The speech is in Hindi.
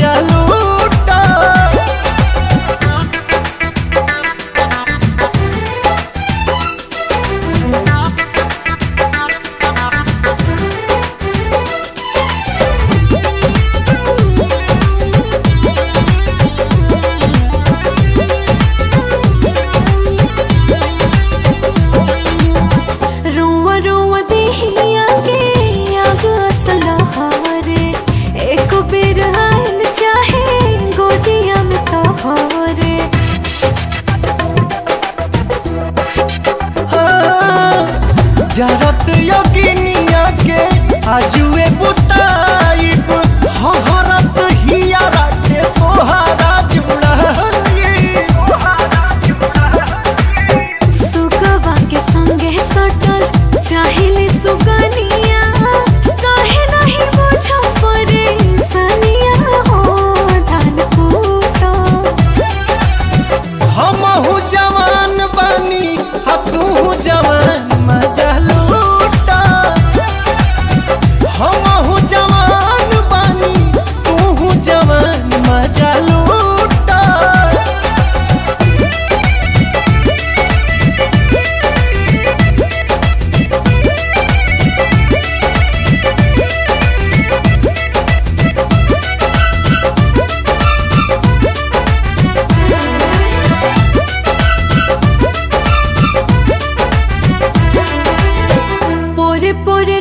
जलूटा रुआ रुआ देही जरत योगिनिया के आजुए हरत तोहारा सुगवा के संगे सटल चाहिले सुगनिया। काहे नहीं परे सनिया हो धान हम हूँ जवान बनी तू जवान por